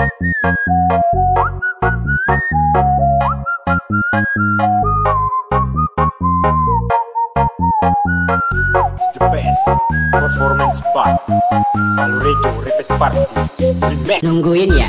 the best performance part. Alurito Repeat part. Remix Nungguin ya?